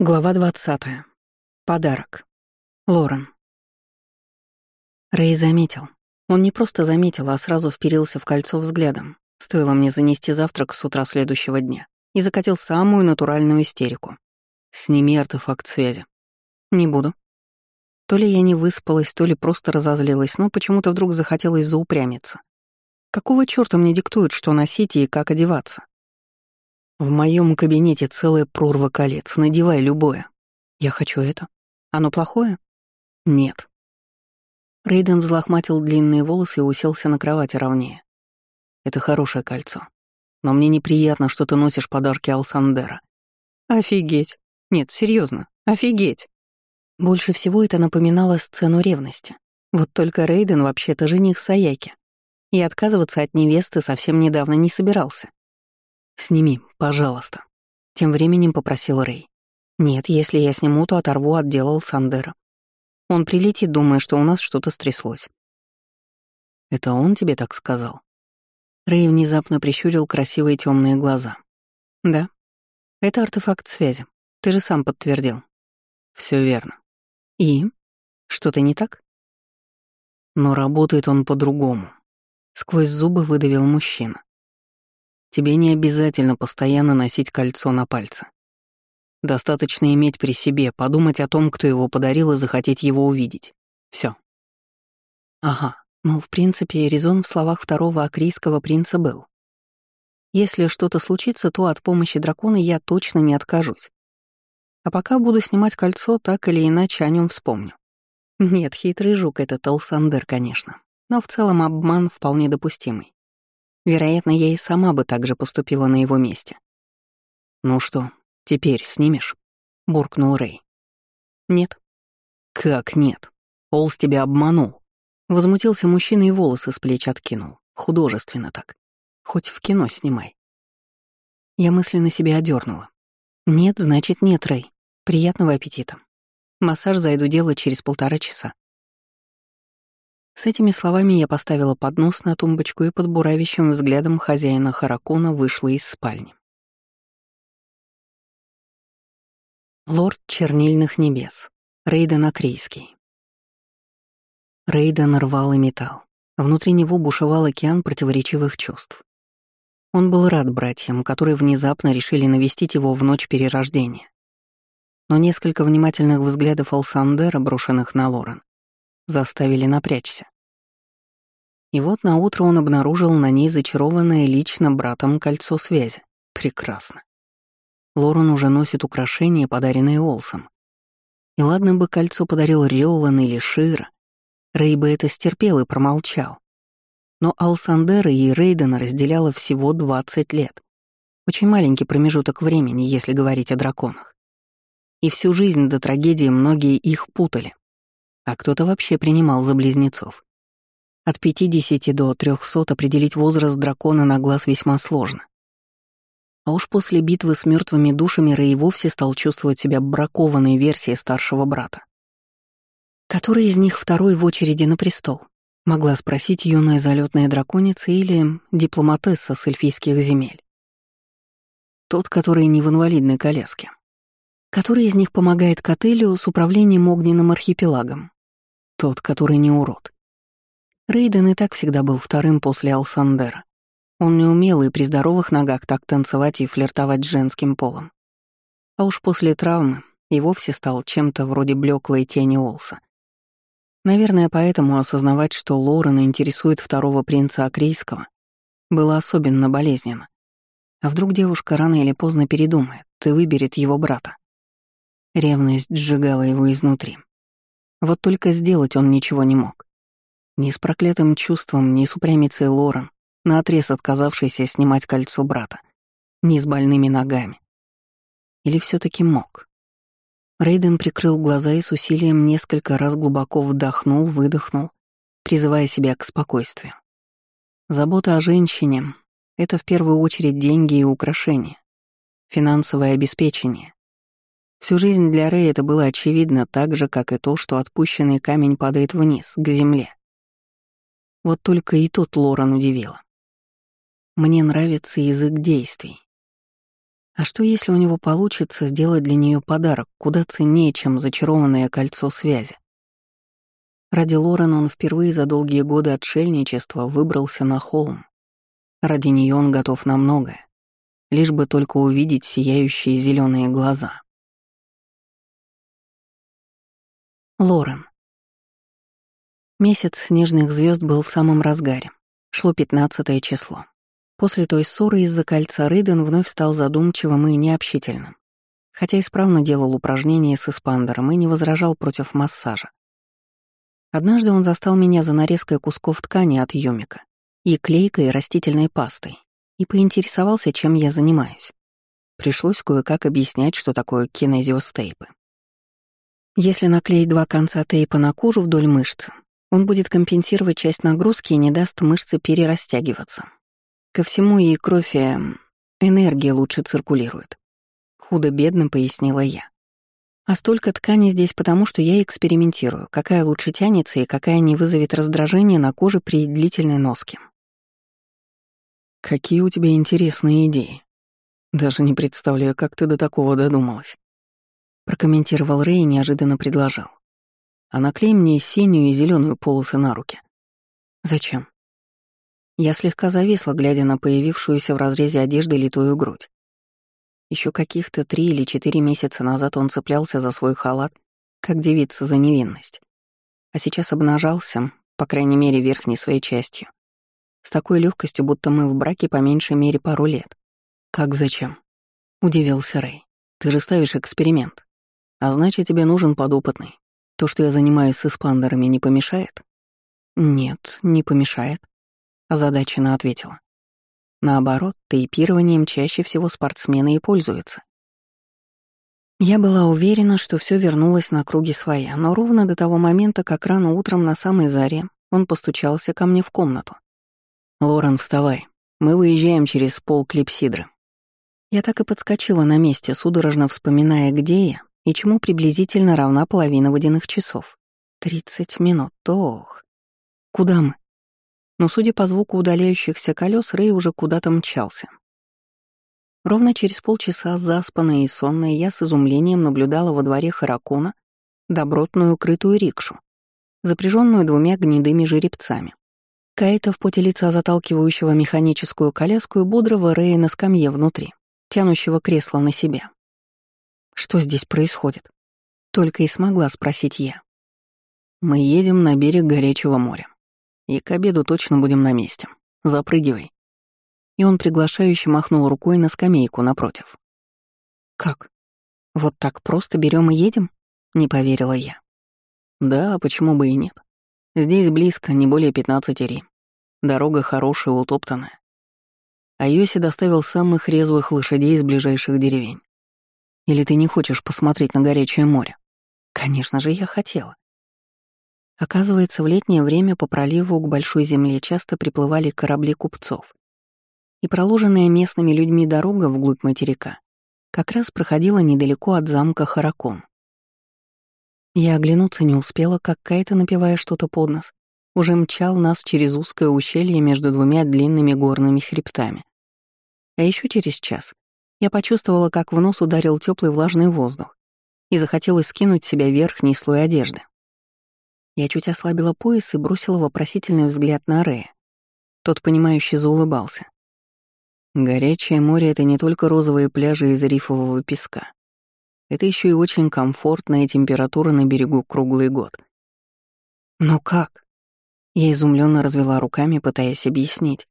Глава 20. Подарок. Лорен. Рэй заметил. Он не просто заметил, а сразу вперился в кольцо взглядом. Стоило мне занести завтрак с утра следующего дня. И закатил самую натуральную истерику. «Сними артефакт связи». «Не буду». То ли я не выспалась, то ли просто разозлилась, но почему-то вдруг захотелось заупрямиться. Какого чёрта мне диктуют, что носить и как одеваться? В моем кабинете целая прорва колец, надевай любое. Я хочу это. Оно плохое? Нет. Рейден взлохматил длинные волосы и уселся на кровати ровнее. Это хорошее кольцо. Но мне неприятно, что ты носишь подарки Алсандера. Офигеть. Нет, серьезно, офигеть. Больше всего это напоминало сцену ревности. Вот только Рейден вообще-то жених Саяки. И отказываться от невесты совсем недавно не собирался. «Сними, пожалуйста», — тем временем попросил Рэй. «Нет, если я сниму, то оторву отдел Сандера. Он прилетит, думая, что у нас что-то стряслось». «Это он тебе так сказал?» Рэй внезапно прищурил красивые темные глаза. «Да. Это артефакт связи. Ты же сам подтвердил». Все верно. И? Что-то не так?» «Но работает он по-другому», — сквозь зубы выдавил мужчина. Тебе не обязательно постоянно носить кольцо на пальце. Достаточно иметь при себе, подумать о том, кто его подарил, и захотеть его увидеть. Все. Ага, ну, в принципе, резон в словах второго акрийского принца был. Если что-то случится, то от помощи дракона я точно не откажусь. А пока буду снимать кольцо, так или иначе о нем вспомню. Нет, хитрый жук — это Толсандер, конечно. Но в целом обман вполне допустимый. Вероятно, я и сама бы так же поступила на его месте. «Ну что, теперь снимешь?» — буркнул Рэй. «Нет». «Как нет? Олс тебя обманул». Возмутился мужчина и волосы с плеч откинул. Художественно так. Хоть в кино снимай. Я мысленно себя одернула. «Нет, значит нет, Рэй. Приятного аппетита. Массаж зайду делать через полтора часа. С этими словами я поставила поднос на тумбочку и под буравящим взглядом хозяина Харакуна вышла из спальни. Лорд Чернильных Небес. Рейден Акрейский. Рейден рвал и металл. Внутри него бушевал океан противоречивых чувств. Он был рад братьям, которые внезапно решили навестить его в ночь перерождения. Но несколько внимательных взглядов Алсандера, брошенных на Лорен, заставили напрячься. И вот на утро он обнаружил на ней зачарованное лично братом кольцо связи. Прекрасно. Лорен уже носит украшения, подаренные Олсом. И ладно бы кольцо подарил Риолан или Шира, Рэй бы это стерпел и промолчал. Но Алсандера и Рейдена разделяло всего 20 лет. Очень маленький промежуток времени, если говорить о драконах. И всю жизнь до трагедии многие их путали а кто-то вообще принимал за близнецов. От 50 до 300 определить возраст дракона на глаз весьма сложно. А уж после битвы с мертвыми душами Рэй вовсе стал чувствовать себя бракованной версией старшего брата. Который из них второй в очереди на престол? Могла спросить юная залетная драконица или дипломатесса с эльфийских земель. Тот, который не в инвалидной коляске. Который из них помогает Котелю с управлением огненным архипелагом. Тот, который не урод. Рейден и так всегда был вторым после Алсандера. Он не умел и при здоровых ногах так танцевать и флиртовать с женским полом. А уж после травмы и вовсе стал чем-то вроде блеклой тени Олса. Наверное, поэтому осознавать, что Лорена интересует второго принца Акрийского, было особенно болезненно. А вдруг девушка рано или поздно передумает и выберет его брата? Ревность сжигала его изнутри. Вот только сделать он ничего не мог. Ни с проклятым чувством, ни с упрямицей Лорен, наотрез отказавшейся снимать кольцо брата, ни с больными ногами. Или все таки мог? Рейден прикрыл глаза и с усилием несколько раз глубоко вдохнул, выдохнул, призывая себя к спокойствию. Забота о женщине — это в первую очередь деньги и украшения, финансовое обеспечение, Всю жизнь для Рэя это было очевидно так же, как и то, что отпущенный камень падает вниз, к земле. Вот только и тут Лорен удивила. Мне нравится язык действий. А что, если у него получится сделать для нее подарок куда ценнее, чем зачарованное кольцо связи? Ради Лорен он впервые за долгие годы отшельничества выбрался на холм. Ради нее он готов на многое, лишь бы только увидеть сияющие зеленые глаза. Лорен. Месяц снежных звезд был в самом разгаре. Шло пятнадцатое число. После той ссоры из-за кольца Рейден вновь стал задумчивым и необщительным. Хотя исправно делал упражнения с эспандером и не возражал против массажа. Однажды он застал меня за нарезкой кусков ткани от юмика и клейкой растительной пастой и поинтересовался, чем я занимаюсь. Пришлось кое-как объяснять, что такое кинезиостейпы. Если наклеить два конца тейпа на кожу вдоль мышцы, он будет компенсировать часть нагрузки и не даст мышце перерастягиваться. Ко всему и кровь и эм, энергия лучше циркулирует. Худо-бедно пояснила я. А столько ткани здесь потому, что я экспериментирую, какая лучше тянется и какая не вызовет раздражения на коже при длительной носке. Какие у тебя интересные идеи. Даже не представляю, как ты до такого додумалась. Прокомментировал Рэй и неожиданно предложил. А наклей мне синюю и зеленую полосы на руки. Зачем? Я слегка зависла, глядя на появившуюся в разрезе одежды литую грудь. Еще каких-то три или четыре месяца назад он цеплялся за свой халат, как девица за невинность. А сейчас обнажался, по крайней мере, верхней своей частью. С такой легкостью, будто мы в браке по меньшей мере пару лет. «Как зачем?» — удивился Рэй. «Ты же ставишь эксперимент. А значит, тебе нужен подопытный. То, что я занимаюсь с эспандерами, не помешает?» «Нет, не помешает», — озадаченно ответила. Наоборот, тейпированием чаще всего спортсмены и пользуются. Я была уверена, что все вернулось на круги своя, но ровно до того момента, как рано утром на самой заре он постучался ко мне в комнату. «Лорен, вставай. Мы выезжаем через пол клипсидры». Я так и подскочила на месте, судорожно вспоминая, где я и чему приблизительно равна половина водяных часов. Тридцать минут, ох. Куда мы? но, судя по звуку удаляющихся колес, Рэй уже куда-то мчался. Ровно через полчаса, заспанная и сонная, я с изумлением наблюдала во дворе Харакуна добротную крытую рикшу, запряженную двумя гнедыми жеребцами. Кайта в поте лица заталкивающего механическую коляску и бодрого Рэя на скамье внутри, тянущего кресло на себя. Что здесь происходит? Только и смогла спросить я. Мы едем на берег горячего моря. И к обеду точно будем на месте. Запрыгивай». И он приглашающе махнул рукой на скамейку напротив. «Как? Вот так просто берем и едем?» — не поверила я. «Да, почему бы и нет. Здесь близко, не более 15 ри. Дорога хорошая, утоптанная. А Йоси доставил самых резвых лошадей из ближайших деревень. Или ты не хочешь посмотреть на горячее море? Конечно же, я хотела. Оказывается, в летнее время по проливу к Большой Земле часто приплывали корабли купцов. И проложенная местными людьми дорога вглубь материка как раз проходила недалеко от замка Харакон. Я оглянуться не успела, как Кайта, напивая что-то под нос, уже мчал нас через узкое ущелье между двумя длинными горными хребтами. А еще через час я почувствовала, как в нос ударил теплый влажный воздух и захотелось скинуть с себя верхний слой одежды. Я чуть ослабила пояс и бросила вопросительный взгляд на Рея. Тот, понимающе заулыбался. Горячее море — это не только розовые пляжи из рифового песка. Это еще и очень комфортная температура на берегу круглый год. Но как? Я изумленно развела руками, пытаясь объяснить,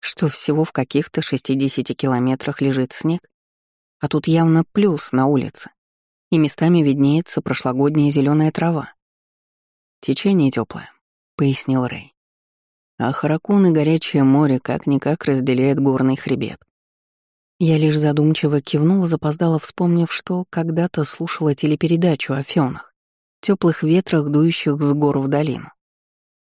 что всего в каких-то 60 километрах лежит снег, а тут явно плюс на улице, и местами виднеется прошлогодняя зеленая трава. «Течение теплое, пояснил Рэй. «А Харакун и горячее море как-никак разделяет горный хребет. Я лишь задумчиво кивнула, запоздала, вспомнив, что когда-то слушала телепередачу о фёнах, теплых ветрах, дующих с гор в долину.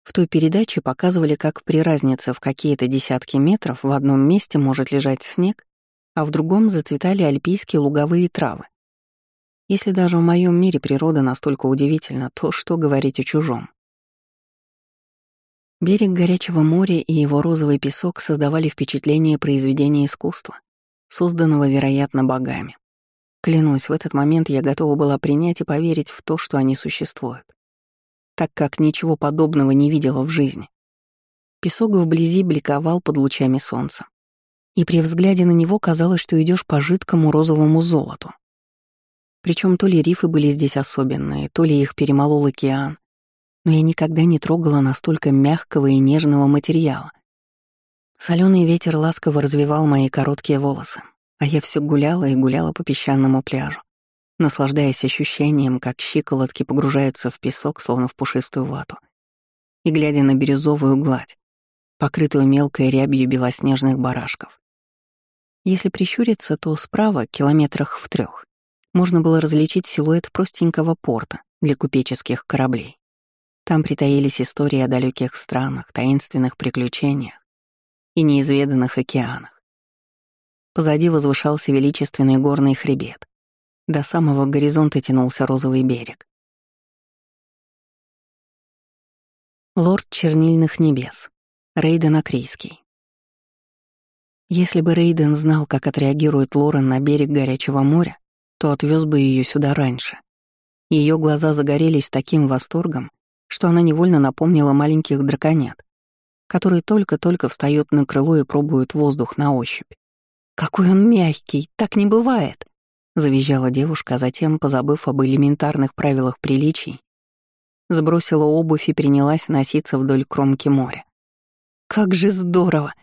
В той передаче показывали, как при разнице в какие-то десятки метров в одном месте может лежать снег, а в другом зацветали альпийские луговые травы. Если даже в моем мире природа настолько удивительна, то что говорить о чужом? Берег горячего моря и его розовый песок создавали впечатление произведения искусства, созданного, вероятно, богами. Клянусь, в этот момент я готова была принять и поверить в то, что они существуют, так как ничего подобного не видела в жизни. Песок вблизи бликовал под лучами солнца, и при взгляде на него казалось, что идешь по жидкому розовому золоту. Причем то ли рифы были здесь особенные, то ли их перемолол океан, но я никогда не трогала настолько мягкого и нежного материала. Соленый ветер ласково развивал мои короткие волосы, а я все гуляла и гуляла по песчаному пляжу, наслаждаясь ощущением, как щиколотки погружаются в песок, словно в пушистую вату, и глядя на бирюзовую гладь, покрытую мелкой рябью белоснежных барашков. Если прищуриться, то справа, километрах в трех, можно было различить силуэт простенького порта для купеческих кораблей. Там притаились истории о далеких странах, таинственных приключениях и неизведанных океанах. Позади возвышался величественный горный хребет. До самого горизонта тянулся розовый берег. Лорд чернильных небес. Рейден Акрийский. Если бы Рейден знал, как отреагирует Лорен на берег горячего моря, то отвез бы ее сюда раньше. Ее глаза загорелись таким восторгом, что она невольно напомнила маленьких драконят, которые только-только встают на крыло и пробуют воздух на ощупь. «Какой он мягкий! Так не бывает!» — завизжала девушка, а затем, позабыв об элементарных правилах приличий, сбросила обувь и принялась носиться вдоль кромки моря. «Как же здорово!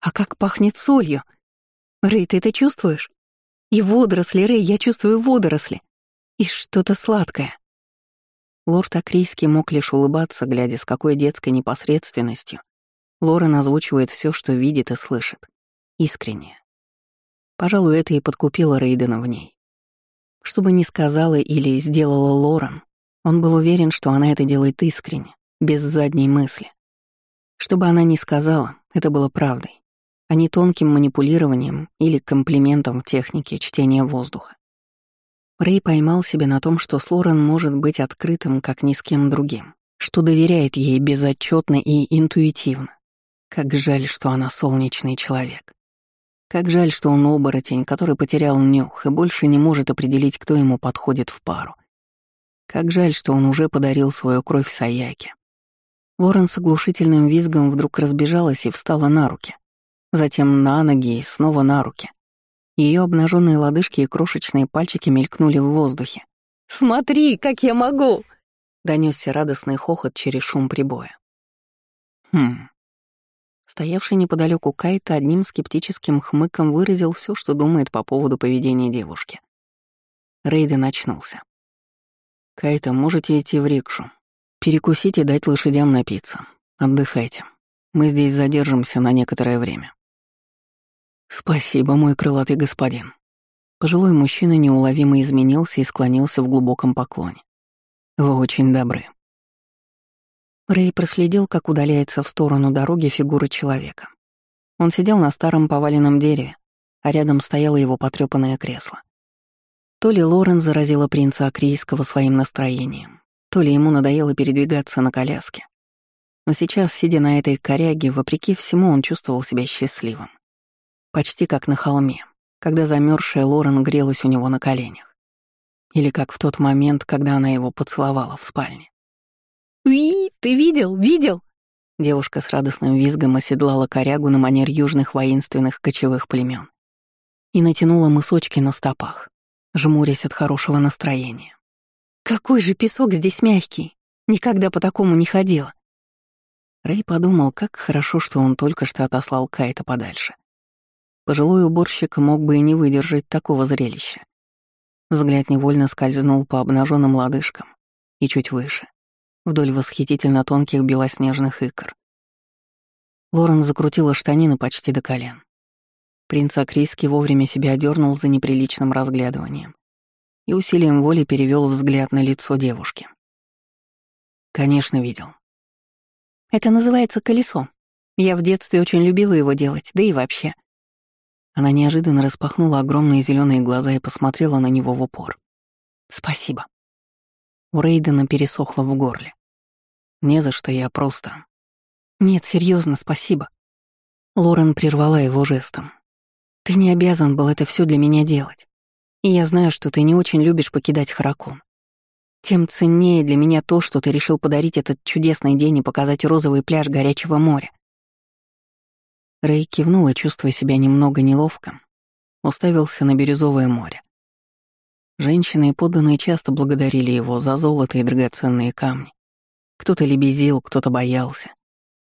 А как пахнет солью! Рэй, ты это чувствуешь? И водоросли, Рэй, я чувствую водоросли! И что-то сладкое!» Лорд Акрийский мог лишь улыбаться, глядя с какой детской непосредственностью Лорен озвучивает все, что видит и слышит. Искренне. Пожалуй, это и подкупило Рейдена в ней. Что бы ни сказала или сделала Лорен, он был уверен, что она это делает искренне, без задней мысли. Что бы она ни сказала, это было правдой, а не тонким манипулированием или комплиментом в технике чтения воздуха. Рэй поймал себя на том, что с Лорен может быть открытым, как ни с кем другим, что доверяет ей безотчетно и интуитивно. Как жаль, что она солнечный человек. Как жаль, что он оборотень, который потерял нюх и больше не может определить, кто ему подходит в пару. Как жаль, что он уже подарил свою кровь Саяке. Лорен с оглушительным визгом вдруг разбежалась и встала на руки. Затем на ноги и снова на руки. Ее обнаженные лодыжки и крошечные пальчики мелькнули в воздухе. «Смотри, как я могу!» — донесся радостный хохот через шум прибоя. Хм, Стоявший неподалеку Кайта одним скептическим хмыком выразил все, что думает по поводу поведения девушки. Рейден очнулся. «Кайта, можете идти в рикшу. Перекусить и дать лошадям напиться. Отдыхайте. Мы здесь задержимся на некоторое время». «Спасибо, мой крылатый господин». Пожилой мужчина неуловимо изменился и склонился в глубоком поклоне. «Вы очень добры». Рэй проследил, как удаляется в сторону дороги фигура человека. Он сидел на старом поваленном дереве, а рядом стояло его потрёпанное кресло. То ли Лорен заразила принца Акрийского своим настроением, то ли ему надоело передвигаться на коляске. Но сейчас, сидя на этой коряге, вопреки всему, он чувствовал себя счастливым. Почти как на холме, когда замерзшая Лорен грелась у него на коленях. Или как в тот момент, когда она его поцеловала в спальне. «Уи, ты видел, видел?» Девушка с радостным визгом оседлала корягу на манер южных воинственных кочевых племен и натянула мысочки на стопах, жмурясь от хорошего настроения. «Какой же песок здесь мягкий! Никогда по такому не ходила!» Рэй подумал, как хорошо, что он только что отослал Кайта подальше. Пожилой уборщик мог бы и не выдержать такого зрелища. Взгляд невольно скользнул по обнаженным лодыжкам и чуть выше, вдоль восхитительно тонких белоснежных икр. Лорен закрутила штанины почти до колен. Принц Акрийский вовремя себя одернул за неприличным разглядыванием и усилием воли перевел взгляд на лицо девушки. Конечно, видел. Это называется колесо. Я в детстве очень любила его делать, да и вообще. Она неожиданно распахнула огромные зеленые глаза и посмотрела на него в упор. Спасибо. У Рейдена пересохло в горле. Не за что, я просто... Нет, серьезно, спасибо. Лорен прервала его жестом. Ты не обязан был это все для меня делать. И я знаю, что ты не очень любишь покидать Харакун. Тем ценнее для меня то, что ты решил подарить этот чудесный день и показать розовый пляж горячего моря. Рэй кивнула, чувствуя себя немного неловко, уставился на бирюзовое море. Женщины и подданные часто благодарили его за золото и драгоценные камни. Кто-то лебезил, кто-то боялся.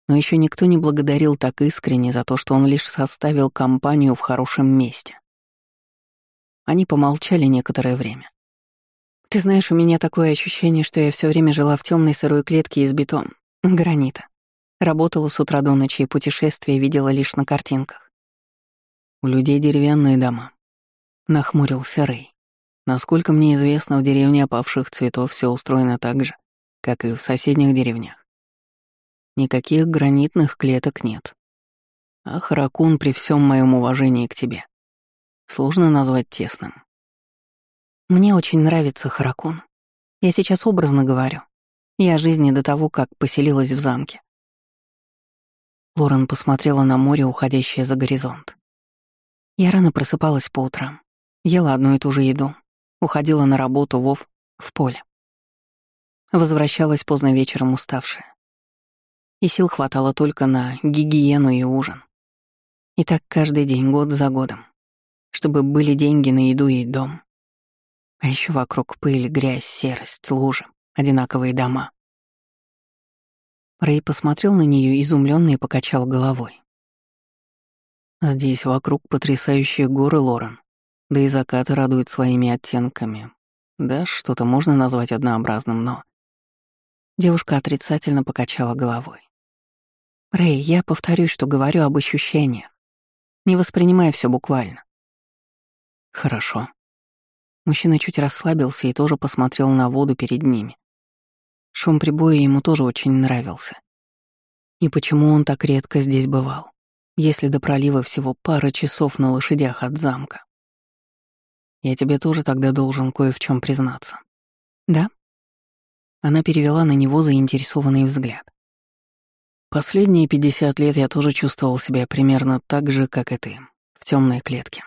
Но еще никто не благодарил так искренне за то, что он лишь составил компанию в хорошем месте. Они помолчали некоторое время. Ты знаешь, у меня такое ощущение, что я все время жила в темной сырой клетке из бетона, гранита. Работала с утра до ночи и путешествия видела лишь на картинках. У людей деревянные дома. Нахмурился Рэй. Насколько мне известно, в деревне опавших цветов все устроено так же, как и в соседних деревнях. Никаких гранитных клеток нет. А Харакун при всем моем уважении к тебе сложно назвать тесным. Мне очень нравится Харакун. Я сейчас образно говорю. Я о жизни до того, как поселилась в замке. Лорен посмотрела на море, уходящее за горизонт. Я рано просыпалась по утрам, ела одну и ту же еду, уходила на работу Вов в поле. Возвращалась поздно вечером уставшая. И сил хватало только на гигиену и ужин. И так каждый день, год за годом. Чтобы были деньги на еду и дом. А еще вокруг пыль, грязь, серость, лужи, одинаковые дома. Рэй посмотрел на нее изумленно и покачал головой. Здесь вокруг потрясающие горы, Лорен. Да и закаты радуют своими оттенками. Да, что-то можно назвать однообразным, но... Девушка отрицательно покачала головой. «Рэй, я повторюсь, что говорю об ощущениях. Не воспринимай все буквально». «Хорошо», Мужчина чуть расслабился и тоже посмотрел на воду перед ними. Шум прибоя ему тоже очень нравился. И почему он так редко здесь бывал, если до пролива всего пара часов на лошадях от замка? Я тебе тоже тогда должен кое в чем признаться. Да? Она перевела на него заинтересованный взгляд. Последние пятьдесят лет я тоже чувствовал себя примерно так же, как и ты, в темной клетке.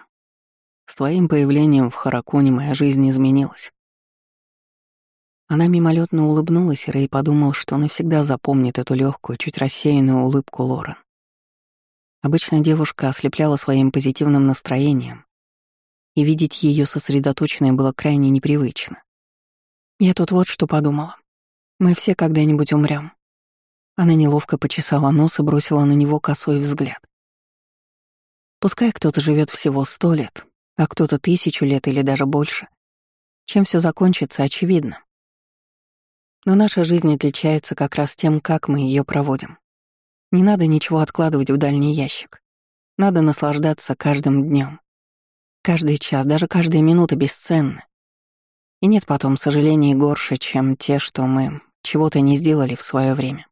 С твоим появлением в Харакуне моя жизнь изменилась. Она мимолетно улыбнулась, и Рэй подумал, что навсегда запомнит эту легкую, чуть рассеянную улыбку Лорен. Обычно девушка ослепляла своим позитивным настроением, и видеть ее сосредоточенной было крайне непривычно. Я тут вот что подумала. Мы все когда-нибудь умрем. Она неловко почесала нос и бросила на него косой взгляд. Пускай кто-то живет всего сто лет, а кто-то тысячу лет или даже больше. Чем все закончится, очевидно. Но наша жизнь отличается как раз тем, как мы ее проводим. Не надо ничего откладывать в дальний ящик. Надо наслаждаться каждым днем. Каждый час, даже каждая минута бесценны. И нет потом сожалений горше, чем те, что мы чего-то не сделали в свое время.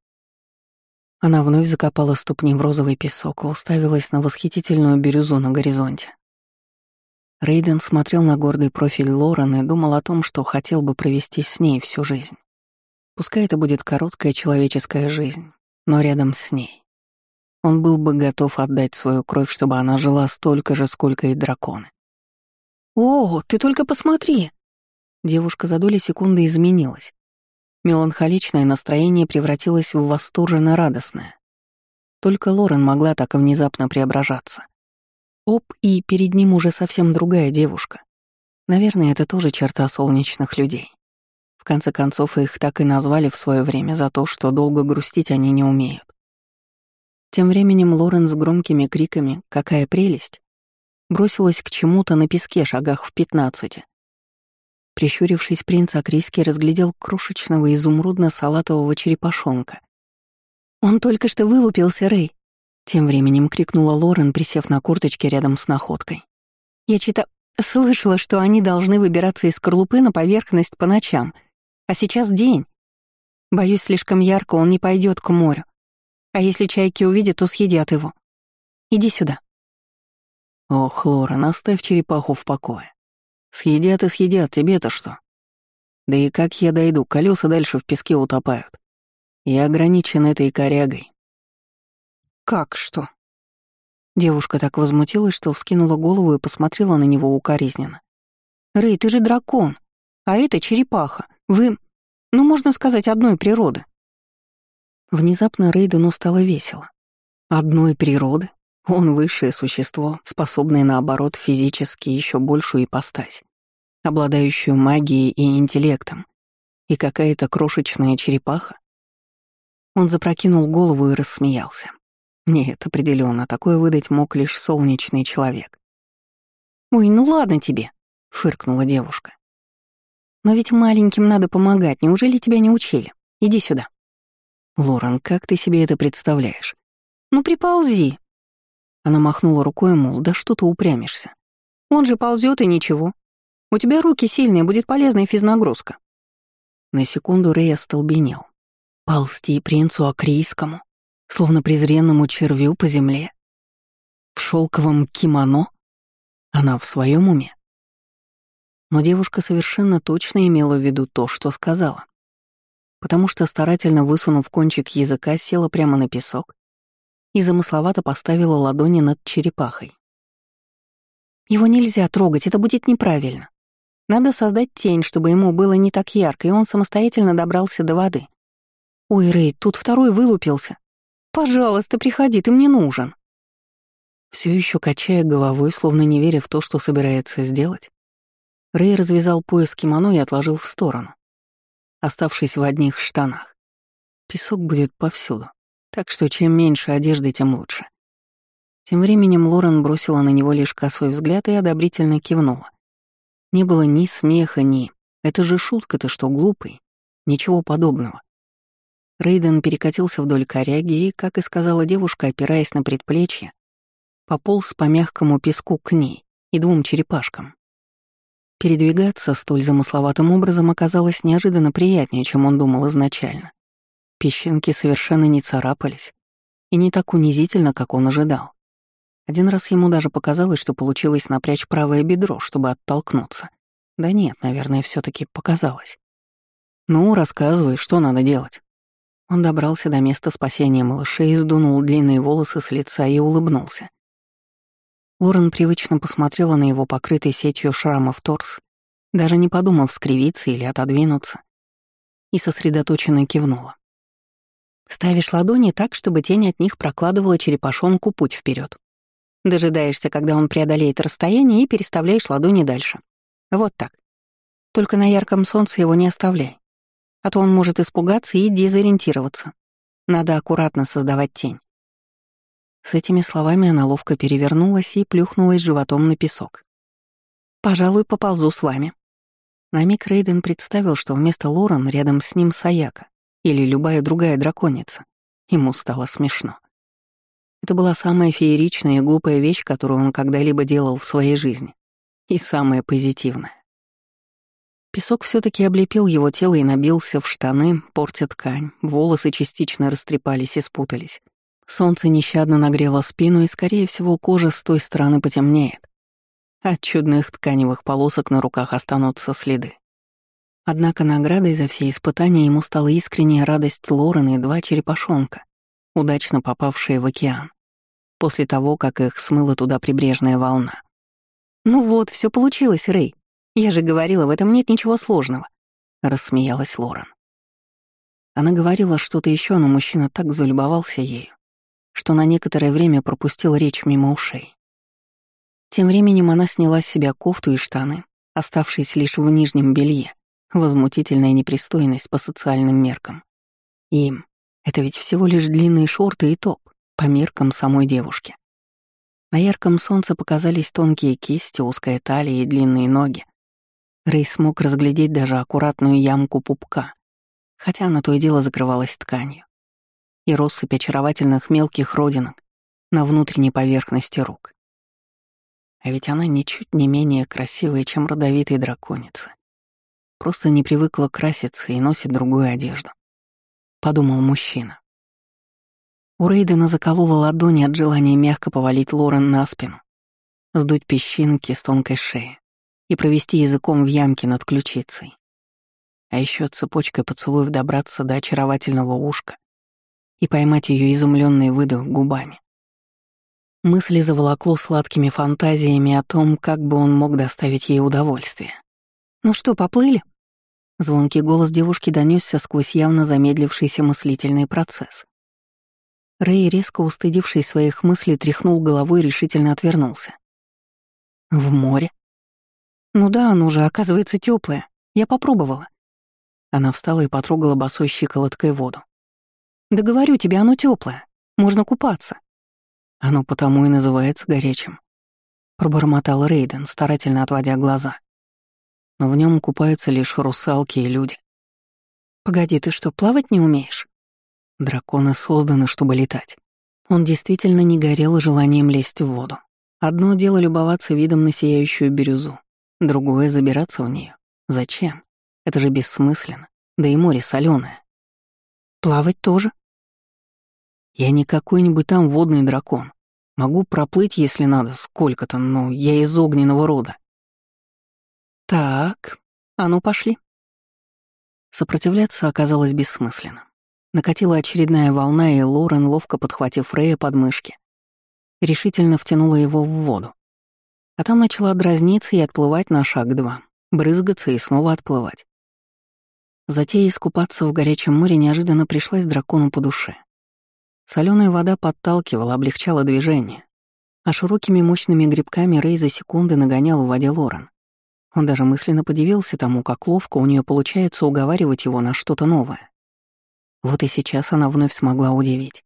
Она вновь закопала ступни в розовый песок и уставилась на восхитительную бирюзу на горизонте. Рейден смотрел на гордый профиль Лорен и думал о том, что хотел бы провести с ней всю жизнь. Пускай это будет короткая человеческая жизнь, но рядом с ней. Он был бы готов отдать свою кровь, чтобы она жила столько же, сколько и драконы. «О, ты только посмотри!» Девушка за доли секунды изменилась. Меланхоличное настроение превратилось в восторженно-радостное. Только Лорен могла так внезапно преображаться. Оп, и перед ним уже совсем другая девушка. Наверное, это тоже черта солнечных людей. В конце концов, их так и назвали в свое время за то, что долго грустить они не умеют. Тем временем Лорен с громкими криками «Какая прелесть!» Бросилась к чему-то на песке шагах в пятнадцати. Прищурившись, принц Акриски разглядел крошечного изумрудно-салатового черепашонка. «Он только что вылупился, Рэй!» Тем временем крикнула Лорен, присев на курточке рядом с находкой. «Я чита... слышала, что они должны выбираться из скорлупы на поверхность по ночам, а сейчас день. Боюсь, слишком ярко он не пойдет к морю. А если чайки увидят, то съедят его. Иди сюда». «Ох, Лорен, оставь черепаху в покое. Съедят и съедят, тебе-то что? Да и как я дойду, колеса дальше в песке утопают. Я ограничен этой корягой, «Как что?» Девушка так возмутилась, что вскинула голову и посмотрела на него укоризненно. «Рэй, ты же дракон, а это черепаха. Вы, ну, можно сказать, одной природы». Внезапно Рейдену стало весело. Одной природы? Он высшее существо, способное, наоборот, физически еще большую ипостась, обладающую магией и интеллектом, и какая-то крошечная черепаха? Он запрокинул голову и рассмеялся. Нет, определенно, такое выдать мог лишь солнечный человек. «Ой, ну ладно тебе», — фыркнула девушка. «Но ведь маленьким надо помогать, неужели тебя не учили? Иди сюда». «Лорен, как ты себе это представляешь?» «Ну приползи». Она махнула рукой, мол, да что ты упрямишься. «Он же ползет и ничего. У тебя руки сильные, будет полезная физнагрузка». На секунду Рэй остолбенел. Ползти принцу Акрийскому? словно презренному червю по земле. В шелковом кимоно? Она в своем уме? Но девушка совершенно точно имела в виду то, что сказала. Потому что, старательно высунув кончик языка, села прямо на песок и замысловато поставила ладони над черепахой. Его нельзя трогать, это будет неправильно. Надо создать тень, чтобы ему было не так ярко, и он самостоятельно добрался до воды. Ой, Рэй, тут второй вылупился. Пожалуйста, приходи, ты мне нужен. Все еще качая головой, словно не веря в то, что собирается сделать, Рэй развязал пояс кимоно и отложил в сторону, оставшись в одних штанах. Песок будет повсюду, так что чем меньше одежды, тем лучше. Тем временем Лорен бросила на него лишь косой взгляд и одобрительно кивнула. Не было ни смеха, ни «это же шутка, ты что, глупый?» Ничего подобного. Рейден перекатился вдоль коряги и, как и сказала девушка, опираясь на предплечье, пополз по мягкому песку к ней и двум черепашкам. Передвигаться столь замысловатым образом оказалось неожиданно приятнее, чем он думал изначально. Песчинки совершенно не царапались и не так унизительно, как он ожидал. Один раз ему даже показалось, что получилось напрячь правое бедро, чтобы оттолкнуться. Да нет, наверное, все таки показалось. «Ну, рассказывай, что надо делать?» Он добрался до места спасения малышей, сдунул длинные волосы с лица и улыбнулся. Лорен привычно посмотрела на его покрытый сетью шрамов торс, даже не подумав скривиться или отодвинуться, и сосредоточенно кивнула. Ставишь ладони так, чтобы тень от них прокладывала черепашонку путь вперед. Дожидаешься, когда он преодолеет расстояние, и переставляешь ладони дальше. Вот так. Только на ярком солнце его не оставляй а то он может испугаться и дезориентироваться. Надо аккуратно создавать тень. С этими словами она ловко перевернулась и плюхнулась животом на песок. «Пожалуй, поползу с вами». На миг Рейден представил, что вместо Лорен рядом с ним Саяка или любая другая драконица. Ему стало смешно. Это была самая фееричная и глупая вещь, которую он когда-либо делал в своей жизни. И самая позитивная. Песок все таки облепил его тело и набился в штаны, портя ткань, волосы частично растрепались и спутались. Солнце нещадно нагрело спину, и, скорее всего, кожа с той стороны потемнеет. От чудных тканевых полосок на руках останутся следы. Однако наградой за все испытания ему стала искренняя радость Лорен и два черепашонка, удачно попавшие в океан, после того, как их смыла туда прибрежная волна. «Ну вот, все получилось, Рэй», я же говорила, в этом нет ничего сложного», — рассмеялась Лорен. Она говорила что-то еще, но мужчина так залюбовался ею, что на некоторое время пропустил речь мимо ушей. Тем временем она сняла с себя кофту и штаны, оставшись лишь в нижнем белье, возмутительная непристойность по социальным меркам. Им это ведь всего лишь длинные шорты и топ, по меркам самой девушки. На ярком солнце показались тонкие кисти, узкая талия и длинные ноги, Рэй смог разглядеть даже аккуратную ямку пупка, хотя на то и дело закрывалась тканью, и россыпь очаровательных мелких родинок на внутренней поверхности рук. А ведь она ничуть не менее красивая, чем родовитые драконицы. Просто не привыкла краситься и носит другую одежду. Подумал мужчина. У Рейдена заколола ладони от желания мягко повалить Лорен на спину, сдуть песчинки с тонкой шеи, и провести языком в ямке над ключицей. А еще цепочкой поцелуев добраться до очаровательного ушка и поймать ее изумленный выдох губами. Мысли заволокло сладкими фантазиями о том, как бы он мог доставить ей удовольствие. «Ну что, поплыли?» Звонкий голос девушки донесся сквозь явно замедлившийся мыслительный процесс. Рэй, резко устыдившись своих мыслей, тряхнул головой и решительно отвернулся. «В море?» «Ну да, оно же, оказывается, теплое. Я попробовала». Она встала и потрогала босой щиколоткой воду. «Да говорю тебе, оно теплое. Можно купаться». Оно потому и называется горячим. Пробормотал Рейден, старательно отводя глаза. Но в нем купаются лишь русалки и люди. «Погоди, ты что, плавать не умеешь?» Драконы созданы, чтобы летать. Он действительно не горел желанием лезть в воду. Одно дело любоваться видом на сияющую бирюзу, другое — забираться в нее. Зачем? Это же бессмысленно. Да и море соленое. Плавать тоже? Я не какой-нибудь там водный дракон. Могу проплыть, если надо, сколько-то, но я из огненного рода. Так, а ну пошли. Сопротивляться оказалось бессмысленно. Накатила очередная волна, и Лорен, ловко подхватив Рея под мышки, решительно втянула его в воду. А там начала дразниться и отплывать на шаг два, брызгаться и снова отплывать. Затея искупаться в горячем море неожиданно пришлась дракону по душе. Соленая вода подталкивала, облегчала движение, а широкими мощными грибками Рей за секунды нагонял в воде Лорен. Он даже мысленно подивился тому, как ловко у нее получается уговаривать его на что-то новое. Вот и сейчас она вновь смогла удивить.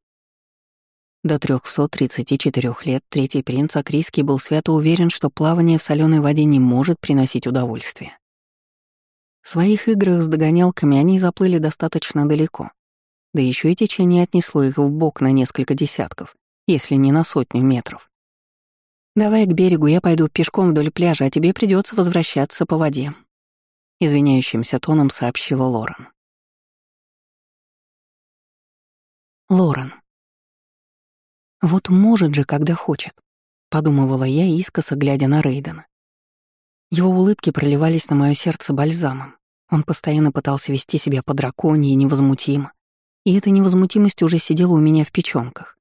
До 334 лет третий принц Акрийский был свято уверен, что плавание в соленой воде не может приносить удовольствие. В своих играх с догонялками они заплыли достаточно далеко, да еще и течение отнесло их в бок на несколько десятков, если не на сотню метров. «Давай к берегу, я пойду пешком вдоль пляжа, а тебе придется возвращаться по воде», — извиняющимся тоном сообщила Лорен. Лорен. «Вот может же, когда хочет», — подумывала я, искоса глядя на Рейдена. Его улыбки проливались на мое сердце бальзамом. Он постоянно пытался вести себя по драконии невозмутимо, и эта невозмутимость уже сидела у меня в печёнках.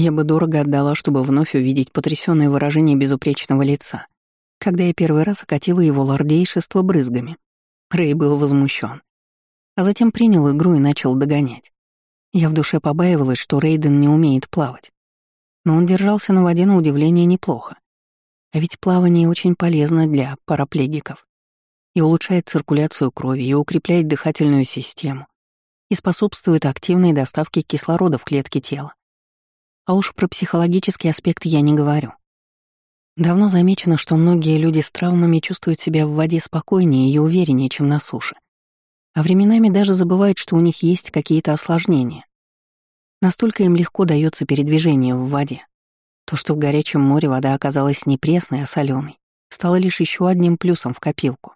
Я бы дорого отдала, чтобы вновь увидеть потрясённое выражение безупречного лица, когда я первый раз окатила его лордейшество брызгами. Рэй был возмущён, а затем принял игру и начал догонять. Я в душе побаивалась, что Рейден не умеет плавать. Но он держался на воде на удивление неплохо. А ведь плавание очень полезно для параплегиков и улучшает циркуляцию крови, и укрепляет дыхательную систему, и способствует активной доставке кислорода в клетки тела. А уж про психологический аспект я не говорю. Давно замечено, что многие люди с травмами чувствуют себя в воде спокойнее и увереннее, чем на суше. А временами даже забывают, что у них есть какие-то осложнения. Настолько им легко дается передвижение в воде. То, что в горячем море вода оказалась не пресной, а соленой, стало лишь еще одним плюсом в копилку.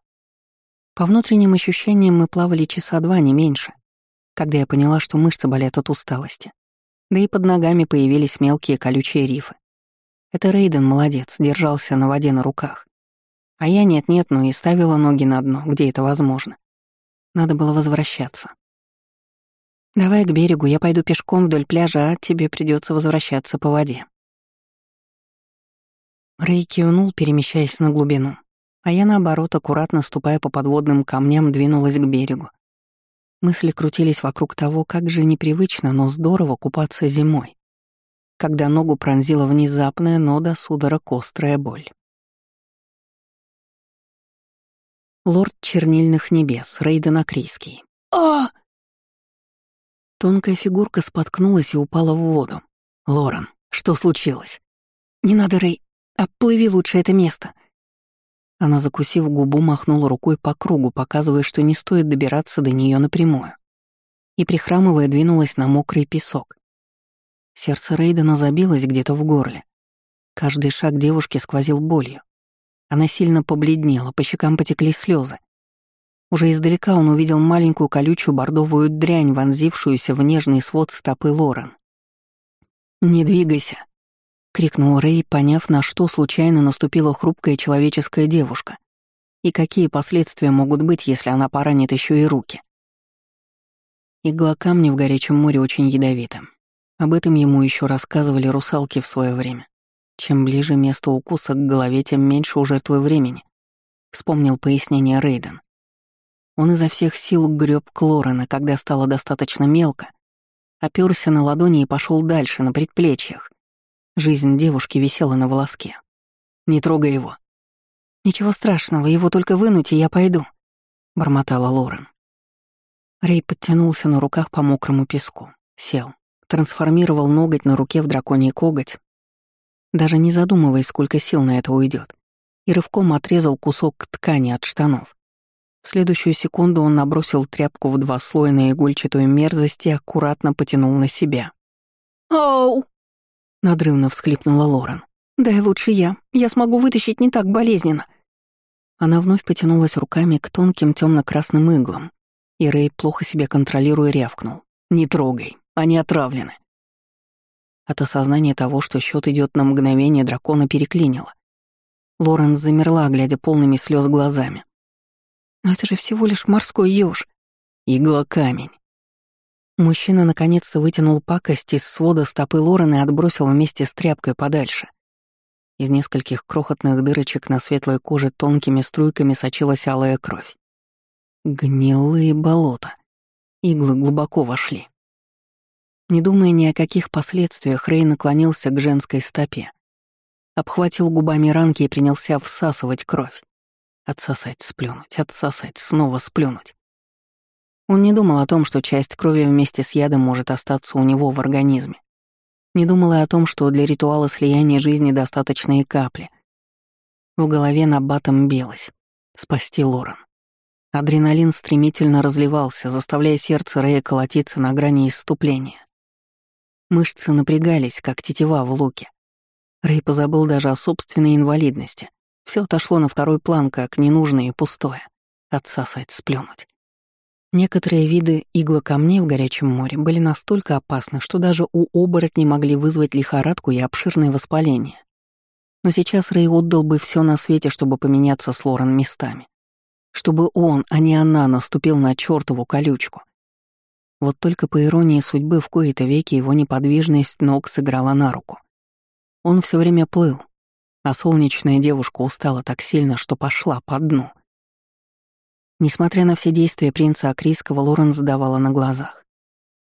По внутренним ощущениям мы плавали часа два, не меньше, когда я поняла, что мышцы болят от усталости. Да и под ногами появились мелкие колючие рифы. Это Рейден молодец, держался на воде на руках. А я нет-нет, но и ставила ноги на дно, где это возможно. Надо было возвращаться. «Давай к берегу, я пойду пешком вдоль пляжа, а тебе придется возвращаться по воде». Рэй кивнул, перемещаясь на глубину, а я, наоборот, аккуратно ступая по подводным камням, двинулась к берегу. Мысли крутились вокруг того, как же непривычно, но здорово купаться зимой, когда ногу пронзила внезапная, но до судорог острая боль. Лорд Чернильных Небес, Рейден Акрийский. а Тонкая фигурка споткнулась и упала в воду. «Лорен, что случилось?» «Не надо, Рей. Оплыви лучше это место. Она, закусив губу, махнула рукой по кругу, показывая, что не стоит добираться до нее напрямую. И, прихрамывая, двинулась на мокрый песок. Сердце Рейдена забилось где-то в горле. Каждый шаг девушки сквозил болью. Она сильно побледнела, по щекам потекли слезы. Уже издалека он увидел маленькую колючую бордовую дрянь, вонзившуюся в нежный свод стопы Лорен. «Не двигайся», — крикнул Рэй, поняв, на что случайно наступила хрупкая человеческая девушка и какие последствия могут быть, если она поранит еще и руки. Игла камня в горячем море очень ядовита. Об этом ему еще рассказывали русалки в свое время. Чем ближе место укуса к голове, тем меньше у жертвы времени. Вспомнил пояснение Рейден. Он изо всех сил греб Клорена, когда стало достаточно мелко, оперся на ладони и пошел дальше, на предплечьях. Жизнь девушки висела на волоске. «Не трогай его». «Ничего страшного, его только вынуть, и я пойду», — бормотала Лорен. Рэй подтянулся на руках по мокрому песку, сел, трансформировал ноготь на руке в драконий коготь, даже не задумываясь, сколько сил на это уйдет, и рывком отрезал кусок ткани от штанов. В следующую секунду он набросил тряпку в два слоя на игольчатую мерзость и аккуратно потянул на себя. «Оу!» — надрывно всхлипнула Лорен. «Дай лучше я. Я смогу вытащить не так болезненно». Она вновь потянулась руками к тонким темно красным иглам, и Рэй, плохо себя контролируя, рявкнул. «Не трогай, они отравлены». От осознания того, что счет идет на мгновение, дракона переклинило. Лорен замерла, глядя полными слез глазами. «Но это же всего лишь морской еж. Игла-камень». Мужчина наконец-то вытянул пакость из свода стопы Лорен и отбросил вместе с тряпкой подальше. Из нескольких крохотных дырочек на светлой коже тонкими струйками сочилась алая кровь. Гнилые болота. Иглы глубоко вошли. Не думая ни о каких последствиях, Рэй наклонился к женской стопе. Обхватил губами ранки и принялся всасывать кровь. Отсосать, сплюнуть, отсосать, снова сплюнуть. Он не думал о том, что часть крови вместе с ядом может остаться у него в организме. Не думал и о том, что для ритуала слияния жизни достаточно и капли. В голове на батом билось. Спасти Лорен. Адреналин стремительно разливался, заставляя сердце Рэя колотиться на грани исступления. Мышцы напрягались, как тетива в луке. Рэй позабыл даже о собственной инвалидности. Все отошло на второй план, как ненужное и пустое. Отсосать, сплюнуть. Некоторые виды иглокамней в горячем море были настолько опасны, что даже у оборотней могли вызвать лихорадку и обширное воспаление. Но сейчас Рэй отдал бы все на свете, чтобы поменяться с Лорен местами. Чтобы он, а не она, наступил на чертову колючку. Вот только по иронии судьбы в кои-то веки его неподвижность ног сыграла на руку. Он все время плыл, а солнечная девушка устала так сильно, что пошла по дну. Несмотря на все действия принца Акрийского, Лорен задавала на глазах.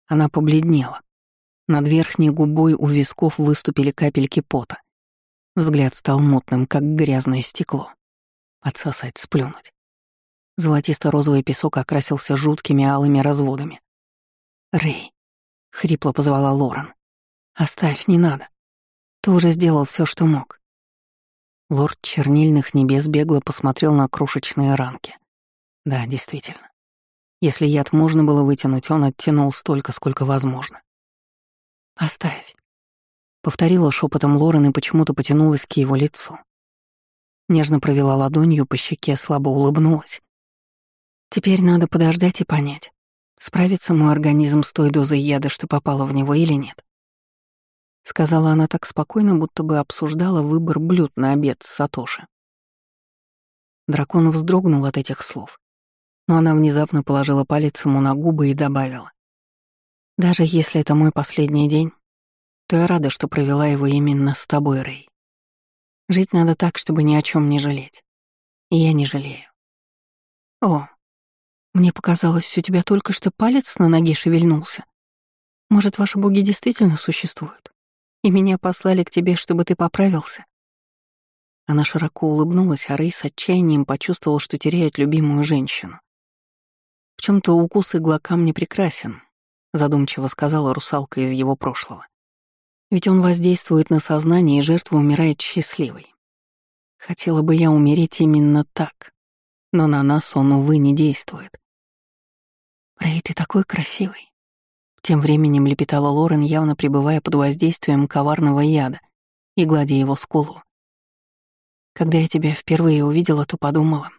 Она побледнела. Над верхней губой у висков выступили капельки пота. Взгляд стал мутным, как грязное стекло. Отсосать, сплюнуть. Золотисто-розовый песок окрасился жуткими алыми разводами. «Рэй», — хрипло позвала Лорен. «Оставь, не надо. Ты уже сделал все, что мог». Лорд чернильных небес бегло посмотрел на крошечные ранки. Да, действительно. Если яд можно было вытянуть, он оттянул столько, сколько возможно. «Оставь», — повторила шепотом Лорен и почему-то потянулась к его лицу. Нежно провела ладонью по щеке, слабо улыбнулась. «Теперь надо подождать и понять, Справится мой организм с той дозой яда, что попала в него или нет? Сказала она так спокойно, будто бы обсуждала выбор блюд на обед с Сатоши. Дракон вздрогнул от этих слов, но она внезапно положила палец ему на губы и добавила. «Даже если это мой последний день, то я рада, что провела его именно с тобой, Рэй. Жить надо так, чтобы ни о чем не жалеть. И я не жалею. О, мне показалось, у тебя только что палец на ноге шевельнулся. Может, ваши боги действительно существуют? И меня послали к тебе, чтобы ты поправился?» Она широко улыбнулась, а Рэй с отчаянием почувствовал, что теряет любимую женщину. «В чем то укус иглокамня прекрасен», — задумчиво сказала русалка из его прошлого. «Ведь он воздействует на сознание, и жертва умирает счастливой. Хотела бы я умереть именно так, но на нас он, увы, не действует. «Рэй, ты такой красивый!» Тем временем лепетала Лорен, явно пребывая под воздействием коварного яда и гладя его скулу. «Когда я тебя впервые увидела, то подумала,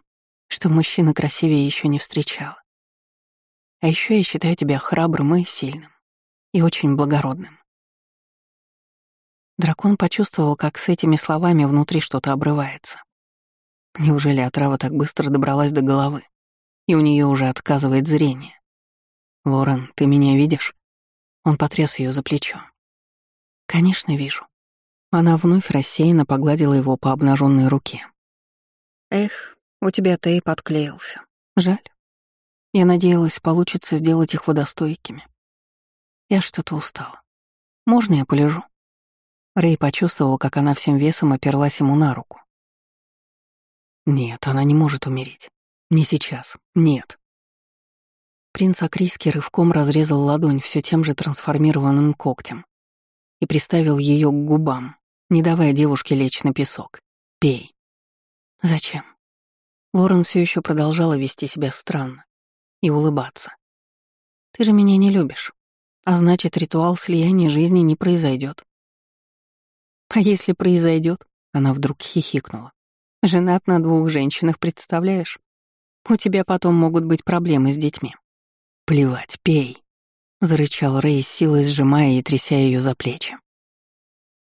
что мужчина красивее еще не встречала. А еще я считаю тебя храбрым и сильным, и очень благородным». Дракон почувствовал, как с этими словами внутри что-то обрывается. Неужели отрава так быстро добралась до головы, и у нее уже отказывает зрение? «Лорен, ты меня видишь?» Он потряс ее за плечо. «Конечно, вижу». Она вновь рассеянно погладила его по обнаженной руке. «Эх, у тебя тейп отклеился. Жаль. Я надеялась, получится сделать их водостойкими. Я что-то устала. Можно я полежу?» Рэй почувствовал, как она всем весом оперлась ему на руку. «Нет, она не может умереть. Не сейчас. Нет». Принц Акрийский рывком разрезал ладонь все тем же трансформированным когтем и приставил ее к губам, не давая девушке лечь на песок. «Пей». «Зачем?» Лорен все еще продолжала вести себя странно и улыбаться. «Ты же меня не любишь, а значит, ритуал слияния жизни не произойдет. А если произойдет? Она вдруг хихикнула. Женат на двух женщинах, представляешь? У тебя потом могут быть проблемы с детьми. Плевать, пей, зарычал Рэй, силой сжимая и тряся ее за плечи.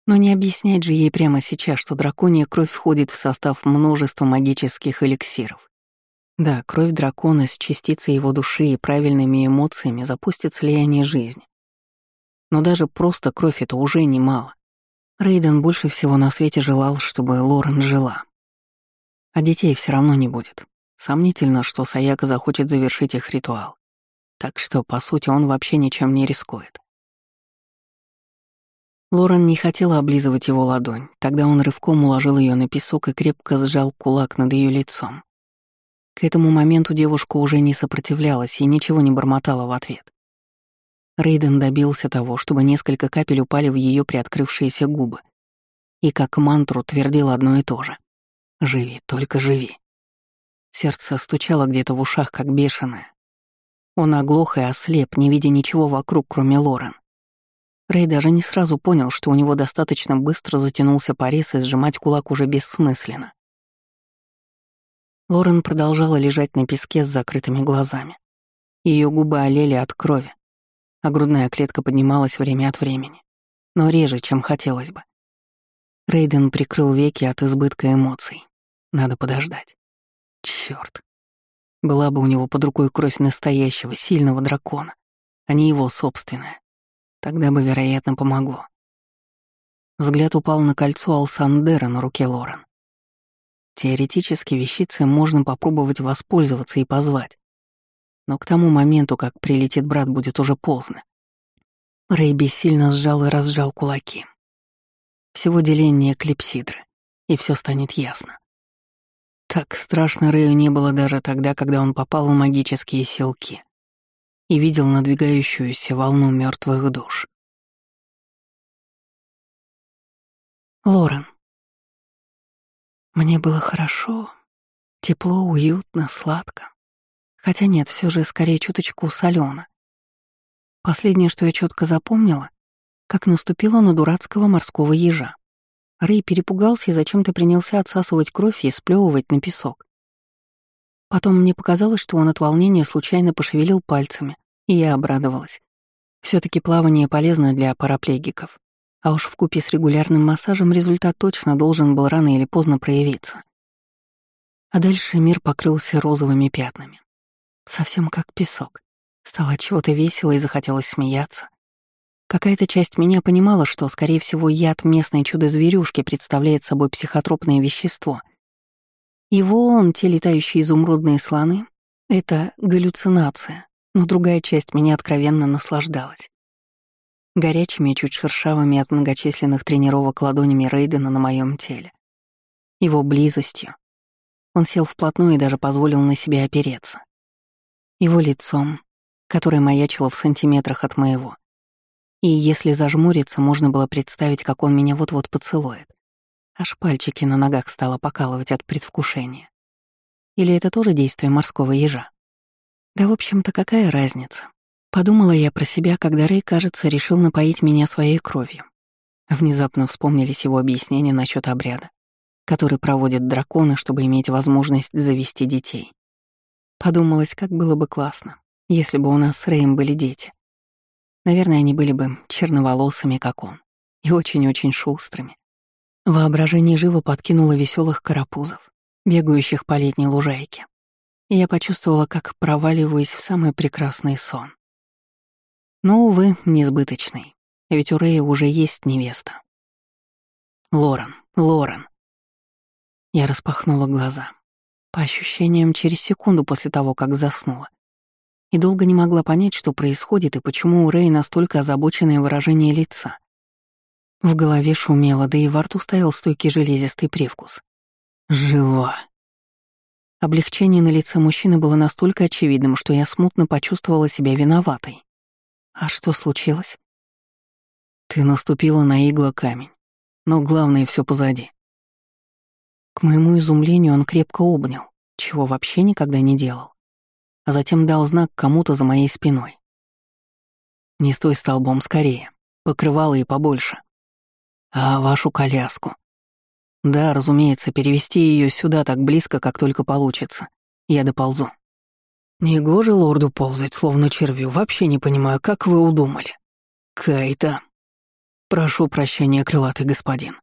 Но не объяснять же ей прямо сейчас, что драконья кровь входит в состав множества магических эликсиров. Да, кровь дракона с частицей его души и правильными эмоциями запустит слияние жизни. Но даже просто кровь — это уже немало. Рейден больше всего на свете желал, чтобы Лорен жила. А детей все равно не будет. Сомнительно, что Саяка захочет завершить их ритуал. Так что, по сути, он вообще ничем не рискует. Лорен не хотела облизывать его ладонь, тогда он рывком уложил ее на песок и крепко сжал кулак над ее лицом. К этому моменту девушка уже не сопротивлялась и ничего не бормотала в ответ. Рейден добился того, чтобы несколько капель упали в ее приоткрывшиеся губы. И как мантру твердил одно и то же. «Живи, только живи». Сердце стучало где-то в ушах, как бешеное. Он оглох и ослеп, не видя ничего вокруг, кроме Лорен. Рэй даже не сразу понял, что у него достаточно быстро затянулся порез, и сжимать кулак уже бессмысленно. Лорен продолжала лежать на песке с закрытыми глазами. Ее губы олели от крови, а грудная клетка поднималась время от времени, но реже, чем хотелось бы. Рейден прикрыл веки от избытка эмоций. Надо подождать. Чёрт. Была бы у него под рукой кровь настоящего, сильного дракона, а не его собственная. Тогда бы, вероятно, помогло. Взгляд упал на кольцо Алсандера на руке Лорен. Теоретически вещицей можно попробовать воспользоваться и позвать. Но к тому моменту, как прилетит брат, будет уже поздно. Рэй бессильно сжал и разжал кулаки. Всего деление клипсидры, и все станет ясно. Так страшно Рэю не было даже тогда, когда он попал в магические селки и видел надвигающуюся волну мертвых душ. Лорен. Мне было хорошо, тепло, уютно, сладко. Хотя нет, все же скорее чуточку солено. Последнее, что я четко запомнила, как наступила на дурацкого морского ежа. Рэй перепугался и зачем-то принялся отсасывать кровь и сплевывать на песок. Потом мне показалось, что он от волнения случайно пошевелил пальцами, и я обрадовалась. все таки плавание полезно для параплегиков. А уж в купе с регулярным массажем результат точно должен был рано или поздно проявиться. А дальше мир покрылся розовыми пятнами. Совсем как песок. Стало чего-то весело и захотелось смеяться. Какая-то часть меня понимала, что, скорее всего, яд местной чудо-зверюшки представляет собой психотропное вещество. Его он, те летающие изумрудные слоны, — это галлюцинация, но другая часть меня откровенно наслаждалась горячими и чуть шершавыми от многочисленных тренировок ладонями Рейдена на моем теле. Его близостью. Он сел вплотную и даже позволил на себя опереться. Его лицом, которое маячило в сантиметрах от моего. И если зажмуриться, можно было представить, как он меня вот-вот поцелует. Аж пальчики на ногах стало покалывать от предвкушения. Или это тоже действие морского ежа? Да, в общем-то, какая разница? Подумала я про себя, когда Рэй, кажется, решил напоить меня своей кровью. Внезапно вспомнились его объяснения насчет обряда, который проводят драконы, чтобы иметь возможность завести детей. Подумалось, как было бы классно, если бы у нас с Рэем были дети. Наверное, они были бы черноволосыми, как он, и очень-очень шустрыми. Воображение живо подкинуло веселых карапузов, бегающих по летней лужайке. И я почувствовала, как проваливаюсь в самый прекрасный сон. Но, увы, несбыточный. Ведь у Рэя уже есть невеста. Лорен, Лорен. Я распахнула глаза. По ощущениям, через секунду после того, как заснула. И долго не могла понять, что происходит и почему у Рэй настолько озабоченное выражение лица. В голове шумело, да и во рту стоял стойкий железистый привкус. Жива. Облегчение на лице мужчины было настолько очевидным, что я смутно почувствовала себя виноватой. А что случилось? Ты наступила на игло камень. Но главное все позади. К моему изумлению он крепко обнял, чего вообще никогда не делал, а затем дал знак кому-то за моей спиной. «Не стой столбом, скорее. Покрывало и побольше. А вашу коляску?» «Да, разумеется, перевести ее сюда так близко, как только получится. Я доползу». «Негоже лорду ползать, словно червю. Вообще не понимаю, как вы удумали». «Кайта. Прошу прощения, крылатый господин.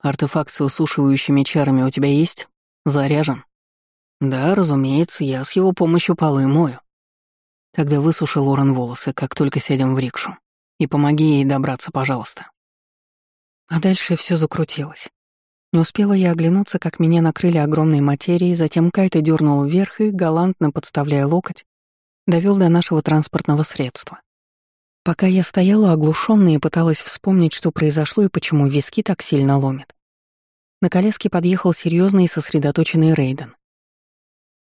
Артефакт с высушивающими чарами у тебя есть? Заряжен? Да, разумеется, я с его помощью полы мою. Тогда высуши Лорен волосы, как только сядем в рикшу. И помоги ей добраться, пожалуйста. А дальше все закрутилось. Не успела я оглянуться, как меня накрыли огромной материей, затем Кайта дернул вверх и, галантно подставляя локоть, довел до нашего транспортного средства. Пока я стояла оглушённая и пыталась вспомнить, что произошло и почему виски так сильно ломит, на колеске подъехал серьезный и сосредоточенный Рейден.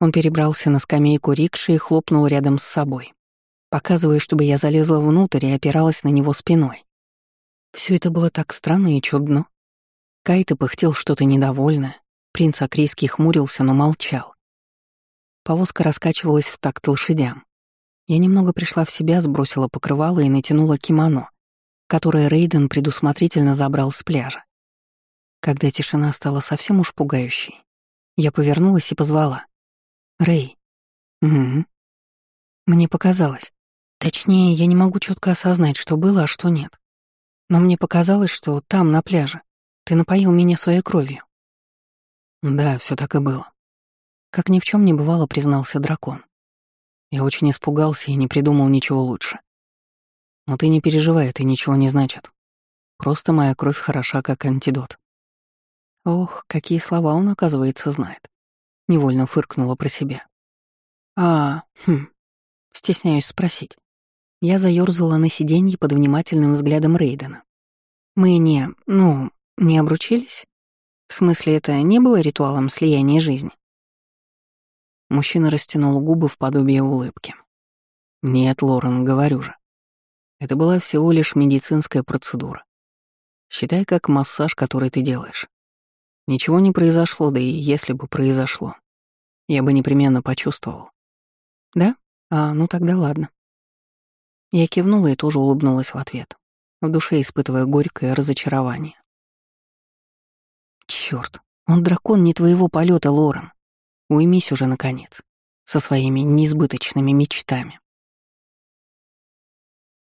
Он перебрался на скамейку рикши и хлопнул рядом с собой, показывая, чтобы я залезла внутрь и опиралась на него спиной. Все это было так странно и чудно. Кайта пыхтел что-то недовольное, принц Акрийский хмурился, но молчал. Повозка раскачивалась в такт лошадям. Я немного пришла в себя, сбросила покрывало и натянула кимоно, которое Рейден предусмотрительно забрал с пляжа. Когда тишина стала совсем уж пугающей, я повернулась и позвала. «Рэй». «Угу». Мне показалось. Точнее, я не могу четко осознать, что было, а что нет. Но мне показалось, что там, на пляже, ты напоил меня своей кровью. Да, все так и было. Как ни в чем не бывало, признался дракон. Я очень испугался и не придумал ничего лучше. Но ты не переживай, это ничего не значит. Просто моя кровь хороша, как антидот. Ох, какие слова он, оказывается, знает. Невольно фыркнула про себя. А, хм, стесняюсь спросить. Я заёрзала на сиденье под внимательным взглядом Рейдена. Мы не, ну, не обручились? В смысле, это не было ритуалом слияния жизни? Мужчина растянул губы в подобие улыбки. «Нет, Лорен, говорю же. Это была всего лишь медицинская процедура. Считай как массаж, который ты делаешь. Ничего не произошло, да и если бы произошло, я бы непременно почувствовал. Да? А, ну тогда ладно. Я кивнула и тоже улыбнулась в ответ, в душе испытывая горькое разочарование. Черт, он дракон не твоего полета, Лорен. Уймись уже, наконец, со своими несбыточными мечтами.